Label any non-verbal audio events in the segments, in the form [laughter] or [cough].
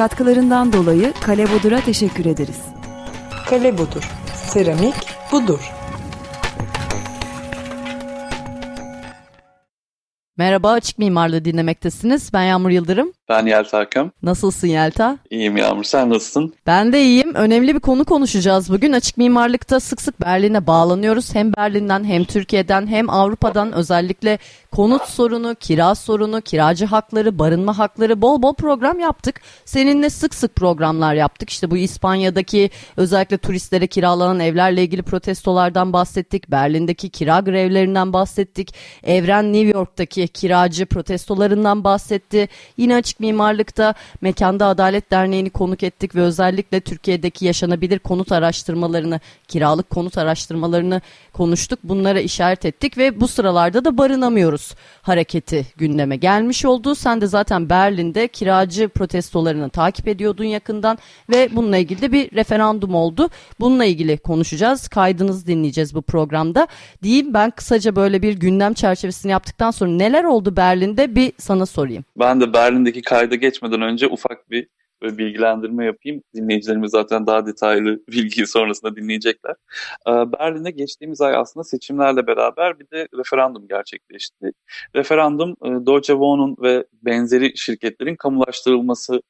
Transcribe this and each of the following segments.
Katkılarından dolayı Kale Bodur'a teşekkür ederiz. Kale Bodur. Seramik budur. Merhaba Açık Mimarlığı dinlemektesiniz. Ben Yağmur Yıldırım. Ben Yelta Akam. Nasılsın Yelta? İyiyim Yağmur. Sen nasılsın? Ben de iyiyim. Önemli bir konu konuşacağız bugün. Açık mimarlıkta sık sık Berlin'e bağlanıyoruz. Hem Berlin'den hem Türkiye'den hem Avrupa'dan özellikle konut sorunu, kira sorunu, kiracı hakları, barınma hakları bol bol program yaptık. Seninle sık sık programlar yaptık. İşte bu İspanya'daki özellikle turistlere kiralanan evlerle ilgili protestolardan bahsettik. Berlin'deki kira grevlerinden bahsettik. Evren New York'taki kiracı protestolarından bahsetti. Yine açık mimarlıkta Mekanda Adalet Derneği'ni konuk ettik ve özellikle Türkiye'deki yaşanabilir konut araştırmalarını, kiralık konut araştırmalarını konuştuk. Bunlara işaret ettik ve bu sıralarda da barınamıyoruz hareketi gündeme gelmiş oldu. Sen de zaten Berlin'de kiracı protestolarını takip ediyordun yakından ve bununla ilgili de bir referandum oldu. Bununla ilgili konuşacağız. Kaydınızı dinleyeceğiz bu programda. Diyeyim ben kısaca böyle bir gündem çerçevesini yaptıktan sonra neler oldu Berlin'de bir sana sorayım. Ben de Berlin'deki kayda geçmeden önce ufak bir böyle bilgilendirme yapayım. Dinleyicilerimiz zaten daha detaylı [laughs] bilgiyi sonrasında dinleyecekler. Ee, Berlin'de geçtiğimiz ay aslında seçimlerle beraber bir de referandum gerçekleşti. Referandum e, Deutsche Wohnung ve benzeri şirketlerin kamulaştırılması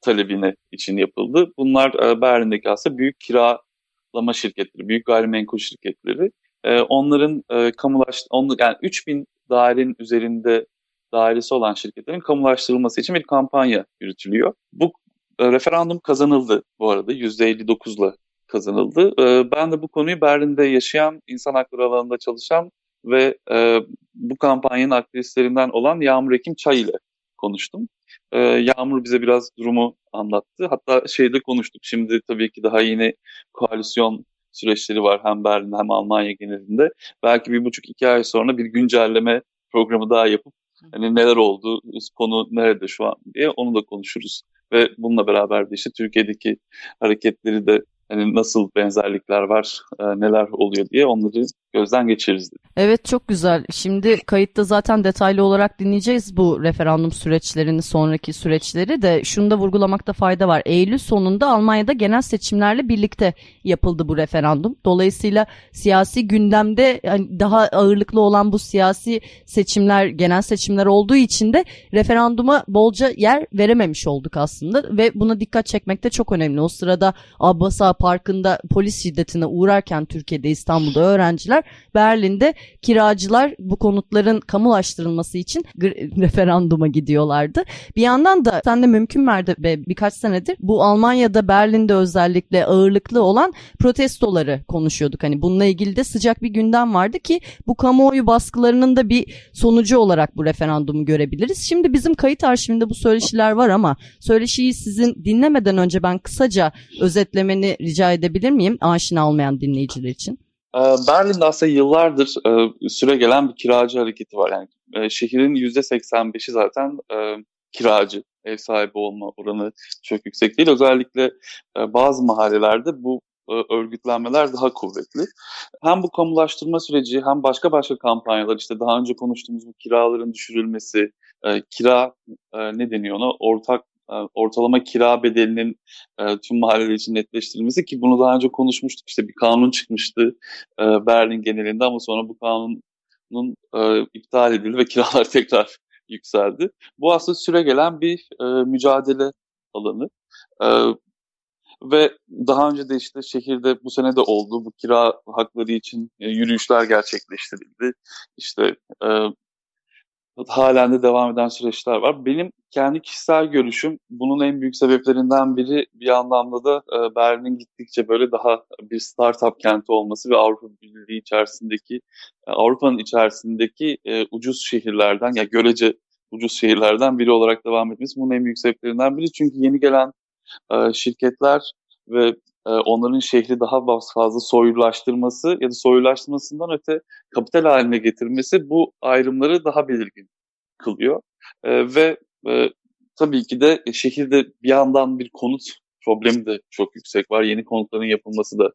talebine için yapıldı. Bunlar e, Berlin'deki aslında büyük kiralama şirketleri, büyük gayrimenkul şirketleri. E, onların kamulaş, on, yani 3000 dairenin üzerinde dairesi olan şirketlerin kamulaştırılması için bir kampanya yürütülüyor. Bu e, referandum kazanıldı bu arada %59'la kazanıldı. E, ben de bu konuyu Berlin'de yaşayan, insan hakları alanında çalışan ve e, bu kampanyanın aktivistlerinden olan Yağmur Ekim Çay ile konuştum. E, Yağmur bize biraz durumu anlattı. Hatta şeyde konuştuk. Şimdi tabii ki daha yeni koalisyon süreçleri var hem Berlin hem Almanya genelinde. Belki bir buçuk iki ay sonra bir güncelleme programı daha yapıp hani neler oldu, konu nerede şu an diye onu da konuşuruz. Ve bununla beraber de işte Türkiye'deki hareketleri de hani nasıl benzerlikler var, e, neler oluyor diye onları gözden geçiririz. Evet çok güzel. Şimdi kayıtta zaten detaylı olarak dinleyeceğiz bu referandum süreçlerini, sonraki süreçleri de şunu da vurgulamakta fayda var. Eylül sonunda Almanya'da genel seçimlerle birlikte yapıldı bu referandum. Dolayısıyla siyasi gündemde yani daha ağırlıklı olan bu siyasi seçimler, genel seçimler olduğu için de referanduma bolca yer verememiş olduk aslında ve buna dikkat çekmek de çok önemli. O sırada Abbasa Parkı'nda polis şiddetine uğrarken Türkiye'de İstanbul'da öğrenciler Berlin'de kiracılar bu konutların kamulaştırılması için [laughs] referanduma gidiyorlardı. Bir yandan da sen de mümkün mertebe birkaç senedir bu Almanya'da Berlin'de özellikle ağırlıklı olan protestoları konuşuyorduk. Hani bununla ilgili de sıcak bir gündem vardı ki bu kamuoyu baskılarının da bir sonucu olarak bu referandumu görebiliriz. Şimdi bizim kayıt arşivinde bu söyleşiler var ama söyleşiyi sizin dinlemeden önce ben kısaca özetlemeni rica edebilir miyim aşina olmayan dinleyiciler için? Ee, Berlin'de aslında yıllardır e, süre gelen bir kiracı hareketi var. Yani e, şehrin %85'i zaten e, kiracı, ev sahibi olma oranı çok yüksek değil. Özellikle bazı mahallelerde bu örgütlenmeler daha kuvvetli. Hem bu kamulaştırma süreci hem başka başka kampanyalar işte daha önce konuştuğumuz bu kiraların düşürülmesi, kira ne deniyor ona ortak ortalama kira bedelinin e, tüm mahalleler için netleştirilmesi ki bunu daha önce konuşmuştuk. İşte bir kanun çıkmıştı e, Berlin genelinde ama sonra bu kanunun e, iptal edildi ve [laughs] kiralar tekrar yükseldi. Bu aslında süre gelen bir e, mücadele alanı. E, ve daha önce de işte şehirde bu sene de oldu. Bu kira hakları için e, yürüyüşler gerçekleştirildi. İşte e, halen de devam eden süreçler var. Benim kendi kişisel görüşüm bunun en büyük sebeplerinden biri bir anlamda da e, Berlin gittikçe böyle daha bir startup kenti olması ve Avrupa Birliği içerisindeki e, Avrupa'nın içerisindeki e, ucuz şehirlerden ya görece ucuz şehirlerden biri olarak devam etmesi bunun en büyük sebeplerinden biri. Çünkü yeni gelen e, şirketler ve e, onların şehri daha fazla soylulaştırması ya da soylulaştırmasından öte kapital haline getirmesi bu ayrımları daha belirgin kılıyor. E, ve e, tabii ki de şehirde bir yandan bir konut problemi de çok yüksek var. Yeni konutların yapılması da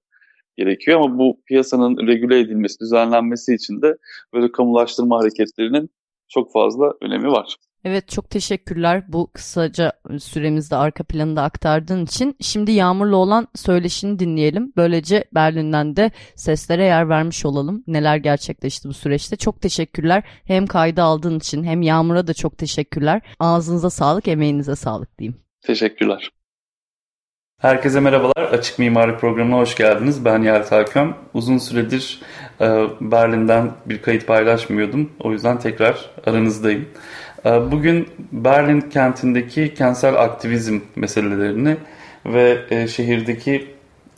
gerekiyor ama bu piyasanın regüle edilmesi, düzenlenmesi için de böyle kamulaştırma hareketlerinin çok fazla önemi var. Evet çok teşekkürler bu kısaca süremizde arka planında aktardığın için. Şimdi Yağmur'la olan söyleşini dinleyelim. Böylece Berlin'den de seslere yer vermiş olalım. Neler gerçekleşti bu süreçte. Çok teşekkürler. Hem kaydı aldığın için hem Yağmur'a da çok teşekkürler. Ağzınıza sağlık, emeğinize sağlık diyeyim. Teşekkürler. Herkese merhabalar. Açık Mimari Programı'na hoş geldiniz. Ben Yelta Köm. Uzun süredir e, Berlin'den bir kayıt paylaşmıyordum. O yüzden tekrar aranızdayım. E, bugün Berlin kentindeki kentsel aktivizm meselelerini ve e, şehirdeki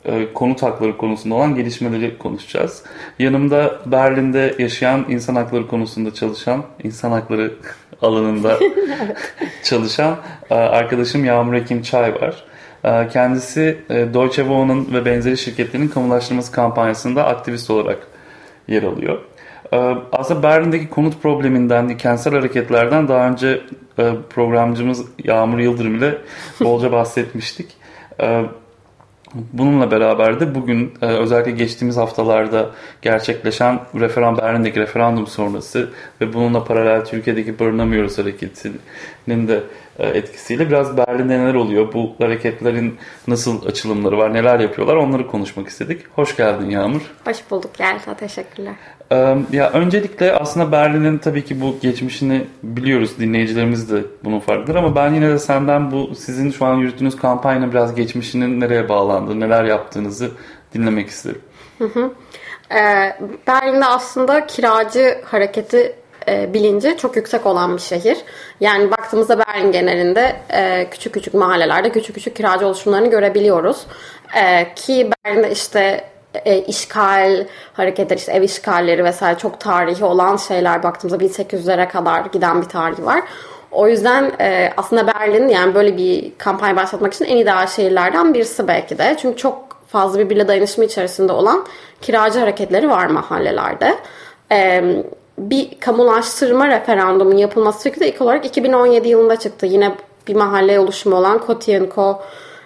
e, konut hakları konusunda olan gelişmeleri konuşacağız. Yanımda Berlin'de yaşayan insan hakları konusunda çalışan, insan hakları [laughs] alanında [laughs] [laughs] çalışan e, arkadaşım Yağmur Ekim Çay var. Ee, kendisi Deutsche Wohn'un ve benzeri şirketlerin kamulaştırması kampanyasında aktivist olarak yer alıyor. Ee, aslında Berlin'deki konut probleminden, kentsel hareketlerden daha önce e, programcımız Yağmur Yıldırım ile [laughs] bolca bahsetmiştik. Ee, bununla beraber de bugün e, özellikle geçtiğimiz haftalarda gerçekleşen referan Berlin'deki referandum sonrası ve bununla paralel Türkiye'deki barınamıyoruz hareketinin de e, etkisiyle biraz Berlin'de neler oluyor? Bu hareketlerin nasıl açılımları var? Neler yapıyorlar? Onları konuşmak istedik. Hoş geldin Yağmur. Hoş bulduk Yelta. Teşekkürler. Ya öncelikle aslında Berlin'in tabii ki bu geçmişini biliyoruz. Dinleyicilerimiz de bunun farklıdır ama ben yine de senden bu sizin şu an yürüttüğünüz kampanya biraz geçmişinin nereye bağlandığı, neler yaptığınızı dinlemek isterim. Hı hı. Ee, Berlin'de aslında kiracı hareketi e, bilinci çok yüksek olan bir şehir. Yani baktığımızda Berlin genelinde e, küçük küçük mahallelerde küçük küçük kiracı oluşumlarını görebiliyoruz. E, ki Berlin'de işte e, işgal hareketleri, işte ev işgalleri vesaire çok tarihi olan şeyler baktığımızda 1800'lere kadar giden bir tarihi var. O yüzden e, aslında Berlin yani böyle bir kampanya başlatmak için en ideal şehirlerden birisi belki de. Çünkü çok fazla birbirle dayanışma içerisinde olan kiracı hareketleri var mahallelerde. E, bir kamulaştırma referandumun yapılması fikri de ilk olarak 2017 yılında çıktı. Yine bir mahalle oluşumu olan Kotienko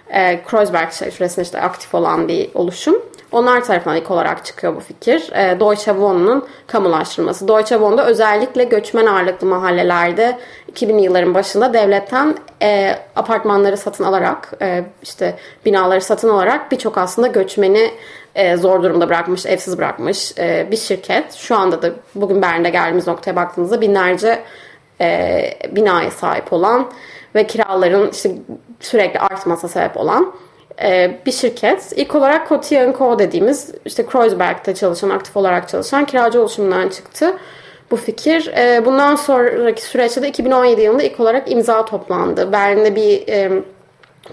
e, Kreuzberg süresinde işte aktif olan bir oluşum. Onlar tarafından ilk olarak çıkıyor bu fikir. E, Deutsche Wohn'un kamulaştırılması. Deutsche Wohn'da özellikle göçmen ağırlıklı mahallelerde 2000 yılların başında devletten e, apartmanları satın alarak e, işte binaları satın alarak birçok aslında göçmeni e, zor durumda bırakmış, evsiz bırakmış e, bir şirket. Şu anda da bugün Berlin'de geldiğimiz noktaya baktığınızda binlerce e, binaya sahip olan ve kiraların işte sürekli artmasına sebep olan e, bir şirket. İlk olarak Coty Co dediğimiz işte Kreuzberg'de çalışan, aktif olarak çalışan kiracı oluşumundan çıktı bu fikir. E, bundan sonraki süreçte de 2017 yılında ilk olarak imza toplandı. Berlin'de bir e,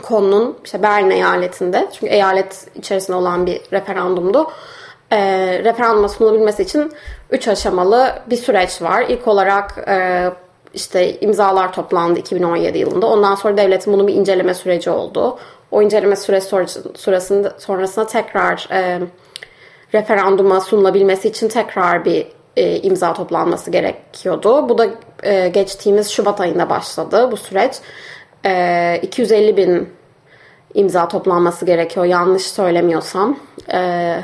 konunun işte Berlin eyaletinde çünkü eyalet içerisinde olan bir referandumdu. E, referanduma sunulabilmesi için 3 aşamalı bir süreç var. İlk olarak e, işte imzalar toplandı 2017 yılında. Ondan sonra devletin bunu bir inceleme süreci oldu. O inceleme süresi sonrasında, sonrasında tekrar e, referanduma sunulabilmesi için tekrar bir e, imza toplanması gerekiyordu. Bu da e, geçtiğimiz Şubat ayında başladı bu süreç. E, 250 bin imza toplanması gerekiyor yanlış söylemiyorsam. E,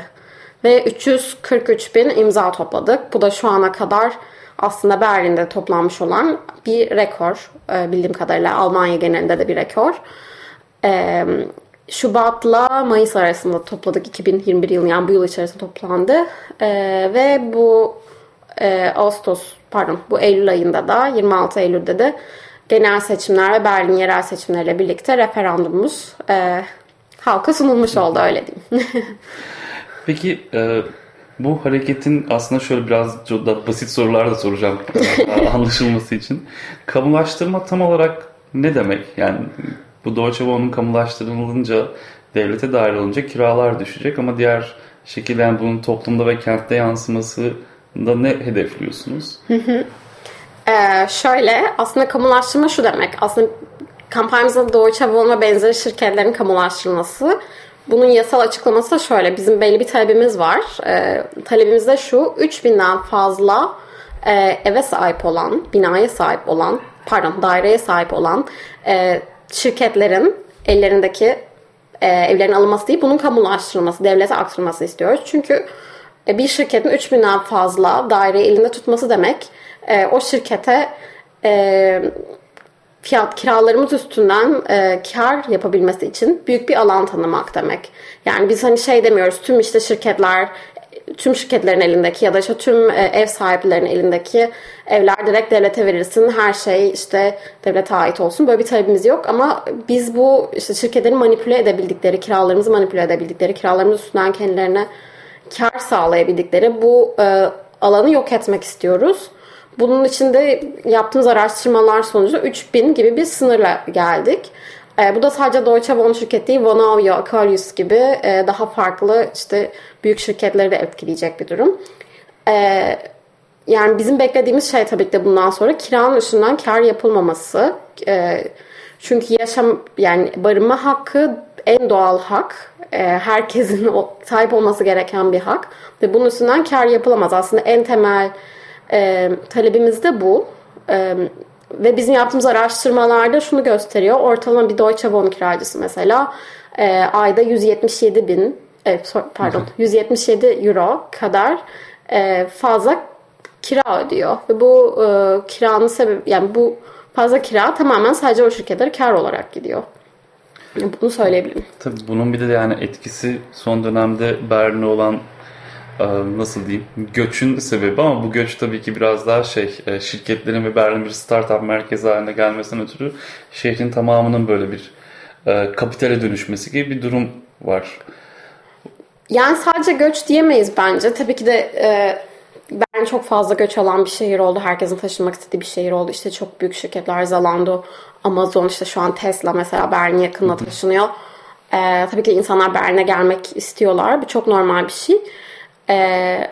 ve 343 bin imza topladık. Bu da şu ana kadar aslında Berlin'de toplanmış olan bir rekor. E, bildiğim kadarıyla Almanya genelinde de bir rekor. E, Şubat'la Mayıs arasında topladık 2021 yılı yani bu yıl içerisinde toplandı. E, ve bu e, Ağustos pardon bu Eylül ayında da 26 Eylül'de de genel seçimler ve Berlin yerel seçimleriyle birlikte referandumumuz e, halka sunulmuş oldu öyle diyeyim. [laughs] Peki e, bu hareketin aslında şöyle biraz da basit sorular da soracağım e, [laughs] anlaşılması için. Kamulaştırma tam olarak ne demek? Yani bu Deutsche Wohn'un kamulaştırılınca devlete dahil olunca kiralar düşecek ama diğer şekilde yani bunun toplumda ve kentte yansıması da ne hedefliyorsunuz? Ee, şöyle aslında kamulaştırma şu demek. Aslında kampanyamızda Deutsche Wohnen ve benzeri şirketlerin kamulaştırılması. Bunun yasal açıklaması da şöyle. Bizim belli bir talebimiz var. E, talebimiz de şu. 3000'den fazla e, eve sahip olan, binaya sahip olan, pardon daireye sahip olan e, şirketlerin ellerindeki e, evlerin alınması değil, bunun kamulaştırılması, devlete aktarılması istiyoruz. Çünkü e, bir şirketin 3000'den fazla daireyi elinde tutması demek e, o şirkete e, fiyat kiralarımız üstünden e, kar yapabilmesi için büyük bir alan tanımak demek. Yani biz hani şey demiyoruz tüm işte şirketler tüm şirketlerin elindeki ya da işte tüm e, ev sahiplerinin elindeki evler direkt devlete verilsin. Her şey işte devlete ait olsun. Böyle bir talebimiz yok ama biz bu işte şirketlerin manipüle edebildikleri, kiralarımızı manipüle edebildikleri, kiralarımız üstünden kendilerine kar sağlayabildikleri bu e, alanı yok etmek istiyoruz. Bunun için de yaptığımız araştırmalar sonucu 3000 gibi bir sınırla geldik. E, bu da sadece Deutsche Wohnen şirketi değil, Vonovia, Aquarius gibi e, daha farklı işte büyük şirketleri de etkileyecek bir durum. E, yani bizim beklediğimiz şey tabii ki de bundan sonra kiranın üstünden kar yapılmaması. E, çünkü yaşam yani barınma hakkı en doğal hak. E, herkesin [laughs] sahip olması gereken bir hak. Ve bunun üstünden kar yapılamaz. Aslında en temel e, talebimiz de bu. E, ve bizim yaptığımız araştırmalarda şunu gösteriyor. Ortalama bir Deutsche Wohnen kiracısı mesela e, ayda 177 bin e, pardon 177 euro kadar e, fazla kira ödüyor. Ve bu e, kiranın sebebi yani bu fazla kira tamamen sadece o şirketlere kar olarak gidiyor. Bunu söyleyebilirim. Tabii bunun bir de yani etkisi son dönemde Berlin'e olan nasıl diyeyim göçün sebebi ama bu göç tabii ki biraz daha şey e, şirketlerin ve Berlin bir startup merkezi haline gelmesinden ötürü şehrin tamamının böyle bir e, kapitale dönüşmesi gibi bir durum var. Yani sadece göç diyemeyiz bence. Tabii ki de ben çok fazla göç alan bir şehir oldu. Herkesin taşınmak istediği bir şehir oldu. İşte çok büyük şirketler Zalando, Amazon, işte şu an Tesla mesela Berlin yakında taşınıyor. Ee, tabii ki insanlar Berlin'e gelmek istiyorlar. Bu çok normal bir şey. Ee,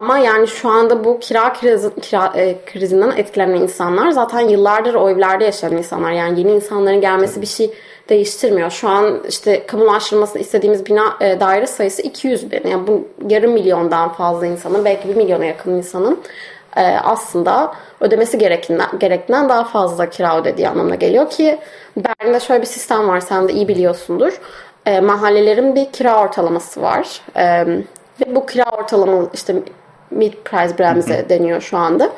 ama yani şu anda bu kira, krizi, kira e, krizinden etkilenen insanlar zaten yıllardır o evlerde yaşayan insanlar. Yani yeni insanların gelmesi bir şey değiştirmiyor. Şu an işte kamulaştırmasını istediğimiz bina e, daire sayısı 200 bin. Yani bu yarım milyondan fazla insanın belki bir milyona yakın insanın e, aslında ödemesi gerekinden, gerektiğinden daha fazla kira ödediği anlamına geliyor ki Berlin'de şöyle bir sistem var sen de iyi biliyorsundur. E, mahallelerin bir kira ortalaması var. E, ve bu kira ortalama işte mid price Bremse deniyor şu anda.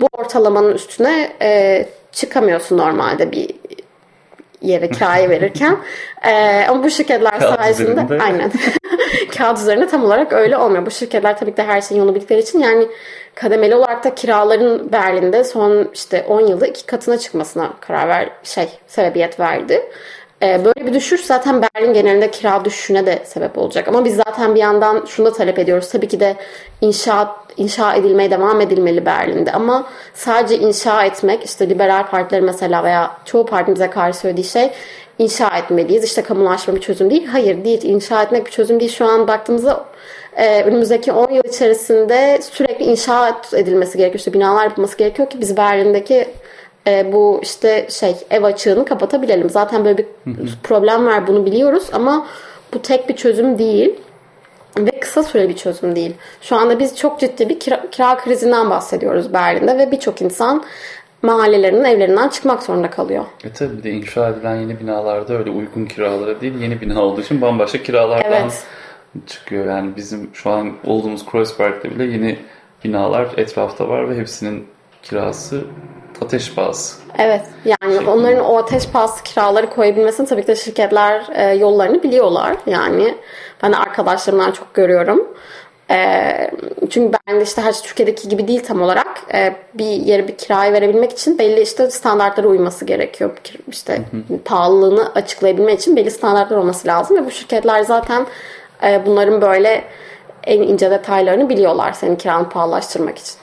Bu ortalamanın üstüne e, çıkamıyorsun normalde bir yere [laughs] kiraya verirken. ee, ama bu şirketler Kağıt sayesinde üzerinde. aynen [laughs] kağıt üzerinde tam olarak öyle olmuyor. Bu şirketler tabii ki de her şeyin yolunu bildikleri için yani kademeli olarak da kiraların Berlin'de son işte 10 yılda iki katına çıkmasına karar ver şey sebebiyet verdi. Ee, böyle bir düşüş zaten Berlin genelinde kira düşüşüne de sebep olacak. Ama biz zaten bir yandan şunu da talep ediyoruz. Tabii ki de inşaat inşa edilmeye devam edilmeli Berlin'de. Ama sadece inşa etmek işte liberal partiler mesela veya çoğu partimize karşı söylediği şey inşa etmeliyiz. İşte kamulaşma bir çözüm değil. Hayır değil. İnşa etmek bir çözüm değil. Şu an baktığımızda e, önümüzdeki 10 yıl içerisinde sürekli inşaat edilmesi gerekiyor. İşte binalar yapılması gerekiyor ki biz Berlin'deki e, bu işte şey ev açığını kapatabilelim. Zaten böyle bir problem var bunu biliyoruz ama bu tek bir çözüm değil ve kısa süreli bir çözüm değil. Şu anda biz çok ciddi bir kira, kira krizinden bahsediyoruz Berlin'de ve birçok insan mahallelerinin evlerinden çıkmak zorunda kalıyor. E tabi bir de inşa edilen yeni binalarda öyle uygun kiralara değil yeni bina olduğu için bambaşka kiralardan evet. çıkıyor. Yani bizim şu an olduğumuz Kreuzberg'de bile yeni binalar etrafta var ve hepsinin kirası ateş pahası. Evet yani Şeklinde. onların o ateş pahası kiraları koyabilmesini tabii ki de şirketler e, yollarını biliyorlar. Yani ben de arkadaşlarımdan çok görüyorum. E, çünkü ben de işte her şey Türkiye'deki gibi değil tam olarak. E, bir yere bir kirayı verebilmek için belli işte standartlara uyması gerekiyor. İşte hı hı. pahalılığını açıklayabilmek için belli standartlar olması lazım ve bu şirketler zaten e, bunların böyle en ince detaylarını biliyorlar senin kiranı pahalılaştırmak için.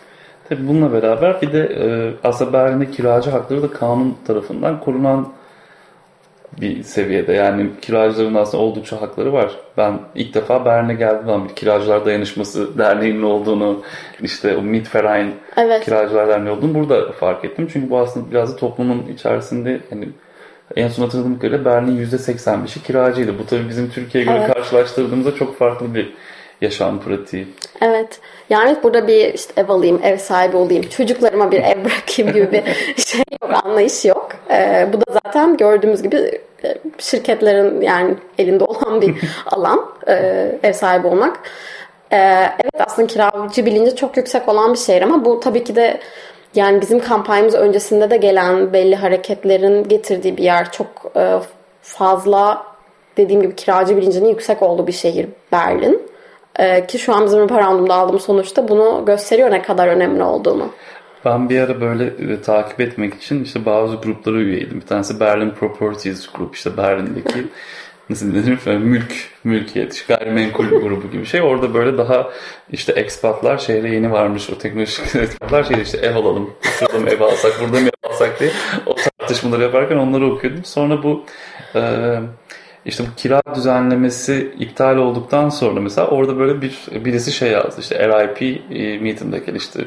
Tabii bununla beraber bir de e, aslında Berlin'de kiracı hakları da kanun tarafından korunan bir seviyede. Yani kiracıların aslında oldukça hakları var. Ben ilk defa Berlin'e geldiğim zaman bir kiracılar dayanışması derneğinin olduğunu, işte o Mietverein evet. kiracılar derneği olduğunu burada fark ettim. Çünkü bu aslında biraz da toplumun içerisinde hani en son hatırladığım kadarıyla Berlin %85'i kiracıydı. Bu tabii bizim Türkiye'ye göre Evet. karşılaştırdığımızda çok farklı bir yaşam pratiği. Evet. Yani burada bir işte ev alayım, ev sahibi olayım, çocuklarıma bir ev bırakayım gibi bir [laughs] şey yok, anlayış yok. Ee, bu da zaten gördüğümüz gibi e, şirketlerin yani elinde olan bir [laughs] alan e, ev sahibi olmak. Ee, evet aslında kiracı bilinci çok yüksek olan bir şehir ama bu tabii ki de yani bizim kampanyamız öncesinde de gelen belli hareketlerin getirdiği bir yer çok e, fazla dediğim gibi kiracı bilincinin yüksek olduğu bir şehir Berlin. Ee, ki şu an bizim referandumda aldığımız sonuçta bunu gösteriyor ne kadar önemli olduğunu. Ben bir ara böyle e, takip etmek için işte bazı gruplara üyeydim. Bir tanesi Berlin Properties Group işte Berlin'deki [laughs] nasıl denir mülk, mülkiyet, gayrimenkul [laughs] grubu gibi şey. Orada böyle daha işte ekspatlar şehre yeni varmış o teknolojik [laughs] ekspatlar şehre işte ev alalım, şurada mı ev alsak, burada mı ev alsak diye o tartışmaları yaparken onları okuyordum. Sonra bu e, işte bu kira düzenlemesi iptal olduktan sonra mesela orada böyle bir birisi şey yazdı işte RIP e, meeting'deki işte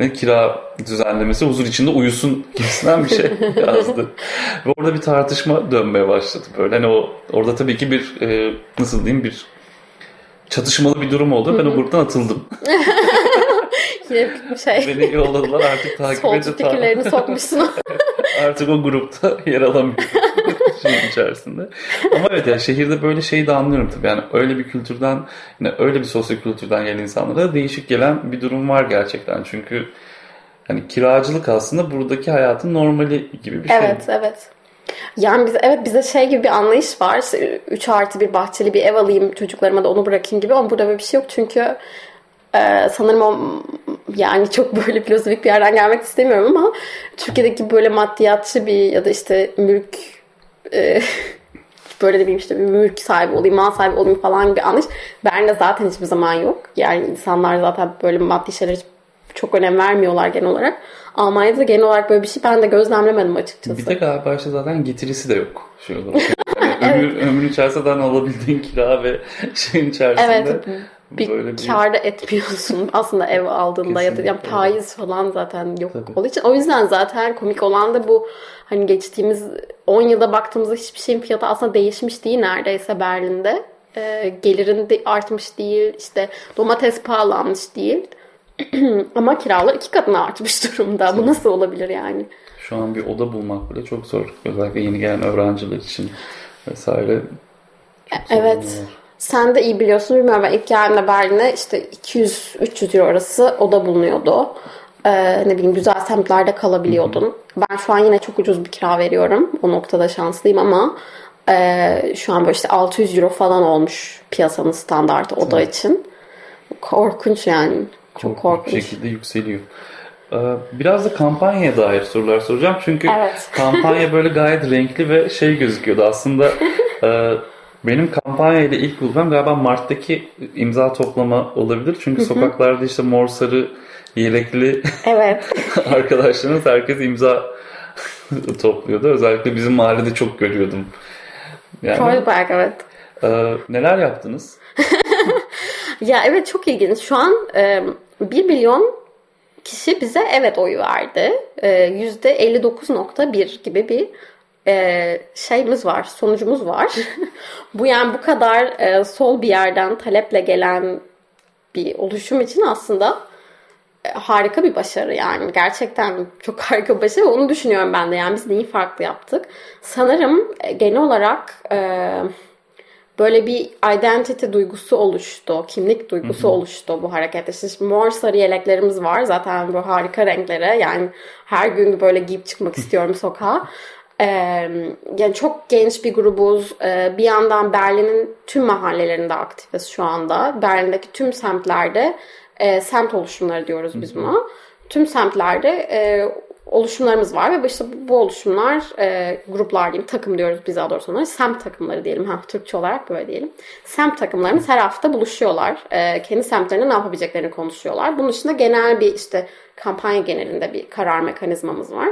ne kira düzenlemesi huzur içinde uyusun gibisinden bir şey [laughs] yazdı. Ve orada bir tartışma dönmeye başladı böyle. Hani o orada tabii ki bir e, nasıl diyeyim bir çatışmalı bir durum oldu. Ben o gruptan atıldım. [laughs] Şey. Beni yolladılar artık takip edip fikirlerini sokmuşsun. [laughs] artık o grupta yer alamıyorum şeyin [laughs] içerisinde. Ama evet ya şehirde böyle şeyi de anlıyorum tabii. Yani öyle bir kültürden, yine öyle bir sosyal kültürden gelen insanlara değişik gelen bir durum var gerçekten. Çünkü hani kiracılık aslında buradaki hayatın normali gibi bir şey. evet, evet. Yani bize, evet bize şey gibi bir anlayış var. İşte 3 artı bir bahçeli bir ev alayım çocuklarıma da onu bırakayım gibi ama burada böyle bir şey yok. Çünkü e, sanırım o yani çok böyle filozofik bir yerden gelmek istemiyorum ama Türkiye'deki böyle maddiyatçı bir ya da işte mülk e, [laughs] böyle de bileyim işte bir mülk sahibi olayım, mal sahibi olayım falan gibi anlayış. Berlin'de zaten hiçbir zaman yok. Yani insanlar zaten böyle maddi şeylere hiç çok önem vermiyorlar genel olarak. Almanya'da da genel olarak böyle bir şey ben de gözlemlemedim açıkçası. Bir de galiba işte zaten getirisi de yok. Olarak. [laughs] Yani ömür, ömrün içerisinde zaten alabildiğin kira ve [laughs] şeyin içerisinde Evet. Bir, böyle bir kar da etmiyorsun [laughs] aslında ev aldığında ya da yani faiz falan zaten yok Tabii. olduğu için. O yüzden zaten komik olan da bu hani geçtiğimiz 10 yılda baktığımızda hiçbir şeyin fiyatı aslında değişmiş değil neredeyse Berlin'de. Ee, gelirin de artmış değil, işte domates pahalanmış değil. [clears throat] Ama kiralar iki katına artmış durumda. Bu nasıl olabilir yani? Şu an bir oda bulmak bile çok zor. Özellikle yeni gelen öğrenciler için vesaire. Çok zor Evet. oluyor. Sen de iyi biliyorsun bilmiyorum. Ben ilk geldiğimde Berlin'e işte 200-300 euro arası oda bulunuyordu. Ee, ne bileyim güzel semtlerde kalabiliyordun. Ben şu an yine çok ucuz bir kira veriyorum. O noktada şanslıyım ama e, şu an böyle işte 600 euro falan olmuş piyasanın standartı oda için. Korkunç yani. Çok korkunç. Bir şekilde yükseliyor. Ee, Biraz da kampanyaya dair sorular soracağım. Çünkü Evet. kampanya böyle gayet renkli ve şey gözüküyordu. Aslında [laughs] benim kampanya ile ilk bulmam galiba Mart'taki imza toplama olabilir. Çünkü sokaklarda işte mor sarı yelekli Evet. [laughs] arkadaşlarınız herkes imza [laughs] topluyordu. Özellikle bizim mahallede çok görüyordum. Yani Kreuzberg evet. e, neler yaptınız? [laughs] Ya evet çok ilginç. Şu an e, 1 milyon kişi bize evet oyu verdi. E, %59.1 gibi bir e, şeyimiz var, sonucumuz var. [laughs] bu yani bu kadar e, sol bir yerden taleple gelen bir oluşum için aslında e, harika bir başarı yani. Gerçekten çok [laughs] harika bir başarı. Onu düşünüyorum ben de. Yani biz neyi farklı yaptık? Sanırım e, genel olarak e, böyle bir identity duygusu oluştu. Kimlik duygusu oluştu bu harekette. Şimdi mor sarı yeleklerimiz var. Zaten bu harika renklere. Yani her gün böyle giyip çıkmak istiyorum sokağa. Ee, yani çok genç bir grubuz. Ee, bir yandan Berlin'in tüm mahallelerinde aktifiz şu anda. Berlin'deki tüm semtlerde e, semt oluşumları diyoruz biz buna. Tüm semtlerde e, oluşumlarımız var ve işte bu oluşumlar e, gruplar diyeyim takım diyoruz biz daha doğrusu onlara semt takımları diyelim ha Türkçe olarak böyle diyelim. Semt takımlarımız her hafta buluşuyorlar. E, kendi semtlerinde ne yapabileceklerini konuşuyorlar. Bunun dışında genel bir işte kampanya genelinde bir karar mekanizmamız var.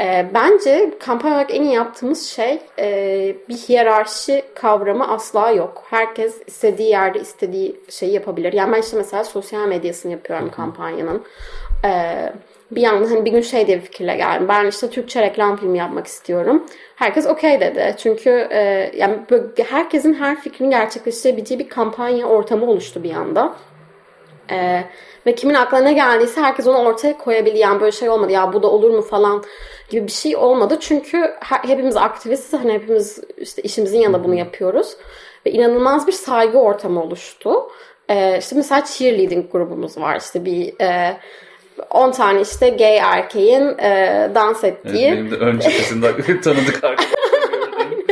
E, bence kampanya olarak en iyi yaptığımız şey e, bir hiyerarşi kavramı asla yok. Herkes istediği yerde istediği şeyi yapabilir. Yani ben işte mesela sosyal medyasını yapıyorum kampanyanın. E, bir yandan hani bir gün şey diye bir fikirle geldim. Ben işte Türkçe reklam filmi yapmak istiyorum. Herkes okey dedi. Çünkü e, yani herkesin her fikrini gerçekleştirebileceği bir kampanya ortamı oluştu bir anda. E, ve kimin aklına ne geldiyse herkes onu ortaya koyabiliyor. Yani böyle şey olmadı ya bu da olur mu falan gibi bir şey olmadı. Çünkü hepimiz aktivistiz. Hani hepimiz işte işimizin yanında bunu yapıyoruz. Ve inanılmaz bir saygı ortamı oluştu. Ee, işte mesela cheerleading grubumuz var. İşte bir e, 10 tane işte gay erkeğin e, dans ettiği. Evet, benim de öncesinden [laughs] tanıdık arkadaşlarım. [laughs]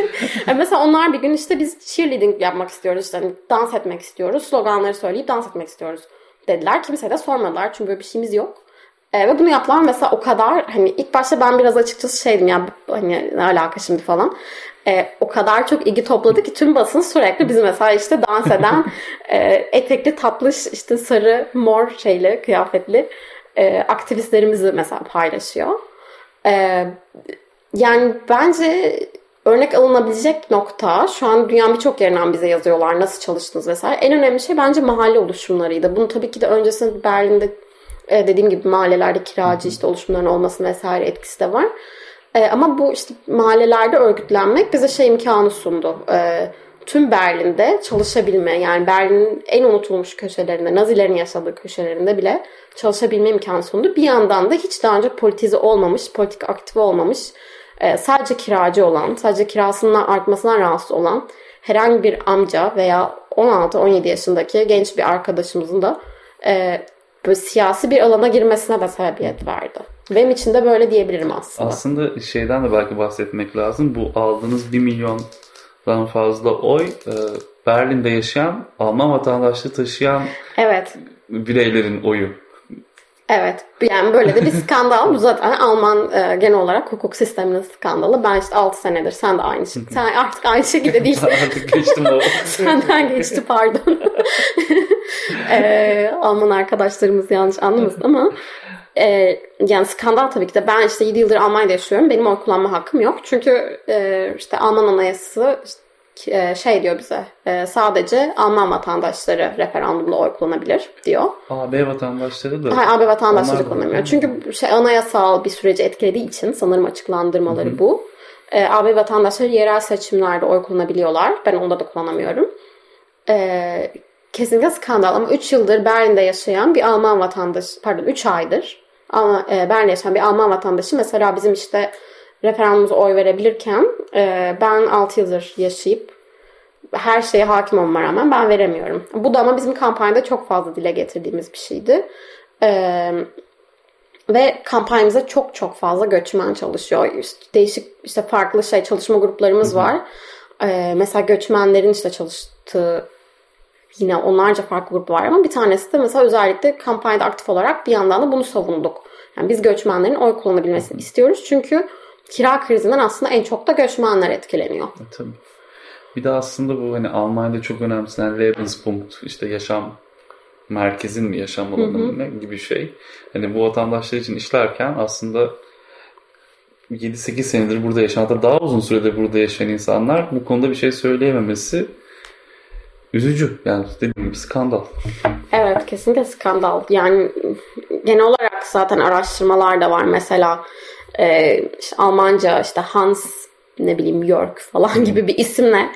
yani mesela onlar bir gün işte biz cheerleading yapmak istiyoruz. İşte hani dans etmek istiyoruz. Sloganları söyleyip dans etmek istiyoruz dediler. Kimse de sormadılar çünkü böyle bir şeyimiz yok. E, ve bunu yaptılar mesela o kadar hani ilk başta ben biraz açıkçası şeydim ya hani ne alaka şimdi falan. E, o kadar çok ilgi topladı ki tüm basın sürekli bizim mesela işte dans eden [laughs] e, etekli tatlış işte sarı mor şeyli kıyafetli e, aktivistlerimizi mesela paylaşıyor. E, yani bence örnek alınabilecek nokta şu an dünyanın birçok yerinden bize yazıyorlar nasıl çalıştınız vesaire. En önemli şey bence mahalle oluşumlarıydı. Bunu tabii ki de öncesinde Berlin'de e, dediğim gibi mahallelerde kiracı işte oluşumların olması vesaire etkisi de var. E, ama bu işte mahallelerde örgütlenmek bize şey imkanı sundu. E, tüm Berlin'de çalışabilme yani Berlin'in en unutulmuş köşelerinde, Nazilerin yaşadığı köşelerinde bile çalışabilme imkanı sundu. Bir yandan da hiç daha önce politize olmamış, politik aktif olmamış, sadece kiracı olan, sadece kirasının artmasından rahatsız olan herhangi bir amca veya 16-17 yaşındaki genç bir arkadaşımızın da e, böyle siyasi bir alana girmesine de sebebiyet verdi. Benim için de böyle diyebilirim aslında. Aslında şeyden de belki bahsetmek lazım. Bu aldığınız 1 milyondan fazla oy e, Berlin'de yaşayan Alman vatandaşlığı taşıyan evet. bireylerin oyu. Evet. Yani böyle de bir [laughs] skandal. Bu zaten Alman e, genel olarak hukuk sisteminin skandalı. Ben işte 6 senedir sen de aynı şey. Sen artık aynı şekilde değilsin. artık geçtim o. [laughs] Senden geçti pardon. [laughs] e, Alman arkadaşlarımız yanlış anlamasın ama e, yani skandal tabii ki de ben işte 7 yıldır Almanya'da yaşıyorum. Benim oy kullanma hakkım yok. Çünkü e, işte Alman anayasası işte şey diyor bize e, sadece Alman vatandaşları referandumda oy kullanabilir diyor. AB vatandaşları da. Hayır AB vatandaşları kullanamıyor. Çünkü şey, anayasal bir süreci etkilediği için sanırım açıklandırmaları Hı-hı. bu. E, AB vatandaşları yerel seçimlerde oy kullanabiliyorlar. Ben onda da kullanamıyorum. E, kesinlikle skandal ama 3 yıldır Berlin'de yaşayan bir Alman vatandaş, pardon 3 aydır ama e, Berlin'de yaşayan bir Alman vatandaşı mesela bizim işte referandumumuza oy verebilirken e, ben 6 yıldır yaşayıp her şeye hakim olmama rağmen ben veremiyorum. Bu da ama bizim kampanyada çok fazla dile getirdiğimiz bir şeydi. E, ve kampanyamıza çok çok fazla göçmen çalışıyor. İşte değişik işte farklı şey çalışma gruplarımız var. E, mesela göçmenlerin işte çalıştığı yine onlarca farklı grup var ama bir tanesi de mesela özellikle kampanyada aktif olarak bir yandan da bunu savunduk. Yani biz göçmenlerin oy kullanabilmesini istiyoruz. Çünkü kira krizinden aslında en çok da göçmenler etkileniyor. E, tabii. Bir de aslında bu hani Almanya'da çok önemsenen Lebenspunkt işte yaşam merkezin mi yaşam alanı mı gibi şey. Hani bu vatandaşlar için işlerken aslında 7-8 senedir burada yaşayan hatta daha uzun süredir burada yaşayan insanlar bu konuda bir şey söyleyememesi üzücü. Yani dediğim gibi skandal. Evet kesinlikle skandal. Yani genel olarak zaten araştırmalar da var. Mesela e, işte Almanca işte Hans ne bileyim York falan gibi bir isimle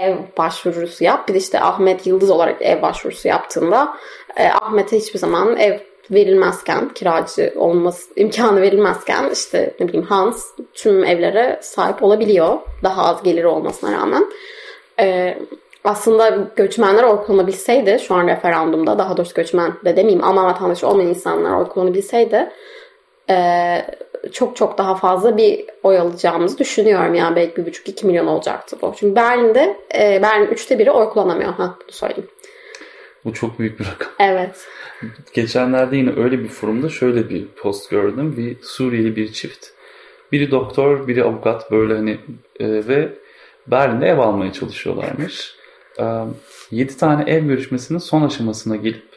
ev başvurusu yap. Bir de işte Ahmet Yıldız olarak ev başvurusu yaptığında e, Ahmet'e hiçbir zaman ev verilmezken, kiracı olması imkanı verilmezken işte ne bileyim Hans tüm evlere sahip olabiliyor. Daha az geliri olmasına rağmen. E, aslında göçmenler oy kullanabilseydi şu an referandumda daha doğrusu göçmen de demeyeyim Alman vatandaşı olmayan insanlar oy kullanabilseydi e, çok çok daha fazla bir oy alacağımızı düşünüyorum. Yani belki bir buçuk iki milyon olacaktı bu. Çünkü Berlin'de e, Berlin üçte biri oy kullanamıyor. Ha, bunu söyleyeyim. Bu çok büyük bir rakam. Evet. Geçenlerde yine öyle bir forumda şöyle bir post gördüm. Bir Suriyeli bir çift. Biri doktor, biri avukat böyle hani e, ve Berlin'de ev almaya çalışıyorlarmış. [laughs] E, 7 tane ev görüşmesinin son aşamasına gelip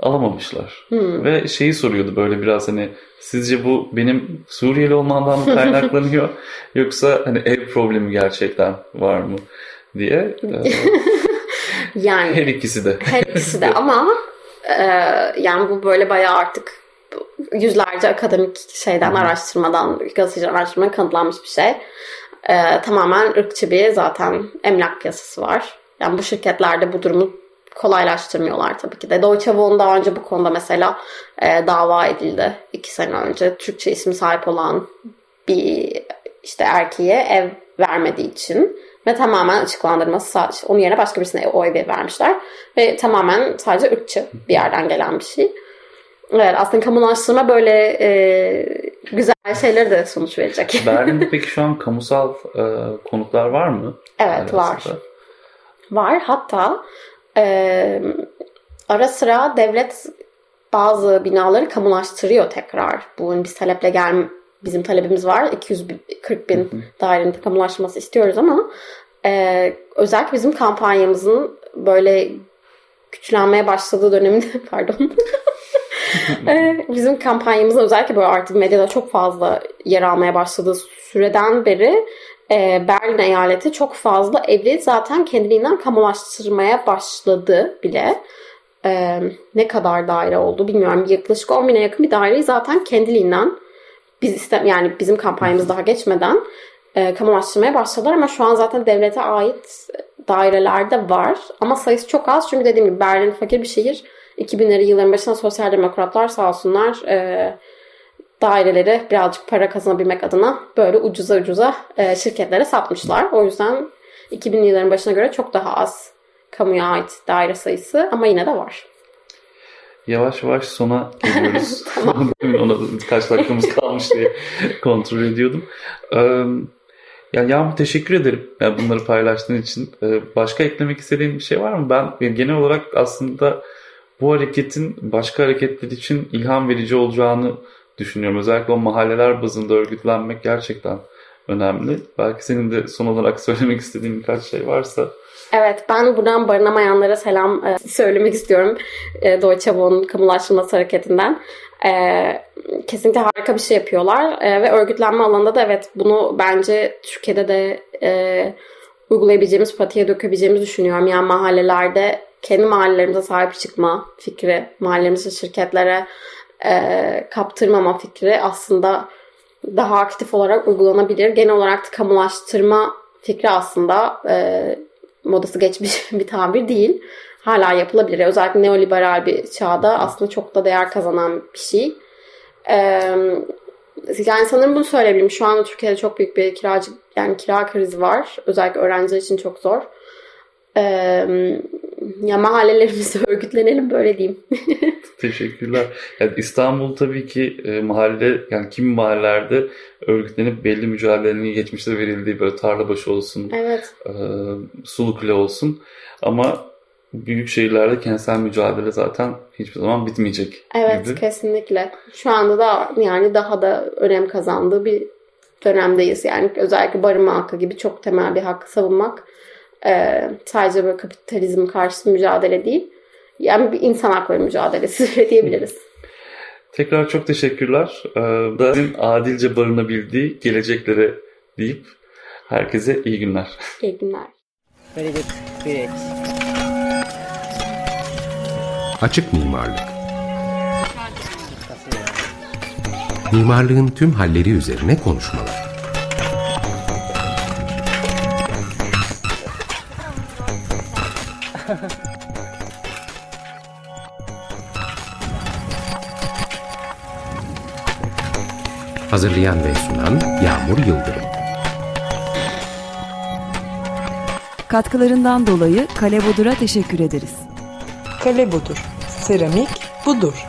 alamamışlar. Hmm. Ve şeyi soruyordu böyle biraz hani sizce bu benim Suriyeli olmamdan mı kaynaklanıyor [laughs] yoksa hani ev problemi gerçekten var mı diye. [laughs] yani her ikisi de. Her ikisi de ama e, yani bu böyle bayağı artık yüzlerce akademik şeyden, araştırmadan, gazeteci araştırmadan kanıtlanmış bir şey. Ee, tamamen ırkçı bir zaten emlak piyasası var. Yani bu şirketlerde bu durumu kolaylaştırmıyorlar tabii ki de. Deutsche Wohn daha önce bu konuda mesela e, dava edildi iki sene önce. Türkçe ismi sahip olan bir işte erkeğe ev vermediği için ve tamamen açıklandırması sadece onun yerine başka birisine o evi vermişler ve tamamen sadece ırkçı bir yerden gelen bir şey. Evet aslında kamulaştırma böyle e, güzel şeyleri de sonuç verecek. [laughs] Berlin'de peki şu an kamusal e, konutlar var mı? Evet var. Var hatta e, ara sıra devlet bazı binaları kamulaştırıyor tekrar. Bu biz taleple gel bizim talebimiz var. 240 bin dairenin kamulaşması istiyoruz ama e, özellikle bizim kampanyamızın böyle güçlenmeye başladığı döneminde [laughs] pardon [laughs] bizim kampanyamızın özellikle böyle artık medyada çok fazla yer almaya başladığı süreden beri e, Berlin eyaleti çok fazla evi zaten kendiliğinden kamulaştırmaya başladı bile. E, ne kadar daire oldu bilmiyorum. Yaklaşık 10 bine yakın bir daireyi zaten kendiliğinden biz istem yani bizim kampanyamız daha geçmeden e, kamulaştırmaya başladılar ama şu an zaten devlete ait dairelerde var. Ama sayısı çok az çünkü dediğim gibi Berlin fakir bir şehir. 2000'leri yılların başında sosyal demokratlar sağ olsunlar e, daireleri birazcık para kazanabilmek adına böyle ucuza ucuza e, şirketlere satmışlar. O yüzden 2000'li yılların başına göre çok daha az kamuya ait daire sayısı ama yine de var. Yavaş yavaş sona geliyoruz. [laughs] tamam. [laughs] Ona kaç dakikamız kalmış diye [laughs] kontrol ediyordum. Ee, yani Yağmur teşekkür ederim yani bunları paylaştığın için. Ee, başka eklemek istediğin bir şey var mı? Ben genel olarak aslında bu hareketin başka hareketler için ilham verici olacağını düşünüyorum. Özellikle o mahalleler bazında örgütlenmek gerçekten önemli. Belki senin de son olarak [laughs] söylemek istediğin birkaç şey varsa. Evet ben buradan barınamayanlara selam e, söylemek istiyorum. E, Deutsche Wohn'un kamulaştırması hareketinden. E, kesinlikle harika bir şey yapıyorlar. E, ve örgütlenme alanında da evet bunu bence Türkiye'de de e, uygulayabileceğimiz, pratiğe dökebileceğimizi düşünüyorum. Yani mahallelerde kendi mahallelerimize sahip çıkma fikri, mahallemizde şirketlere e, kaptırmama fikri aslında daha aktif olarak uygulanabilir. Genel olarak da kamulaştırma fikri aslında e, modası geçmiş [laughs] bir tabir değil. Hala yapılabilir. Özellikle neoliberal bir çağda aslında çok da değer kazanan bir şey. E, yani sanırım bunu söyleyebilirim. Şu anda Türkiye'de çok büyük bir kiracı yani kira krizi var. Özellikle öğrenciler için çok zor. Ee, ya mahallelerimizde örgütlenelim böyle diyeyim. [laughs] Teşekkürler. Yani İstanbul tabii ki e, mahalle yani kimi mahallelerde örgütlenip belli mücadelelerin geçmişte verildiği böyle tarlabaşı olsun, evet. e, Sulukule olsun ama büyük şehirlerde kentsel mücadele zaten hiçbir zaman bitmeyecek. Evet gibi. kesinlikle. Şu anda da yani daha da önem kazandığı bir dönemdeyiz. Yani özellikle barınma hakkı gibi çok temel bir hakkı savunmak e, sadece böyle kapitalizm karşıtı mücadele değil. Yani bir insan hakları mücadelesi [laughs] diyebiliriz. Tekrar çok teşekkürler. Ee, adilce barınabildiği geleceklere deyip herkese iyi günler. İyi günler. Açık mimarlık. Mimarlığın tüm halleri üzerine konuşmalar. Hazırlayan ve sunan Yağmur Yıldırım. Katkılarından dolayı Kale Bodur'a teşekkür ederiz. Kale Bodur. Seramik budur.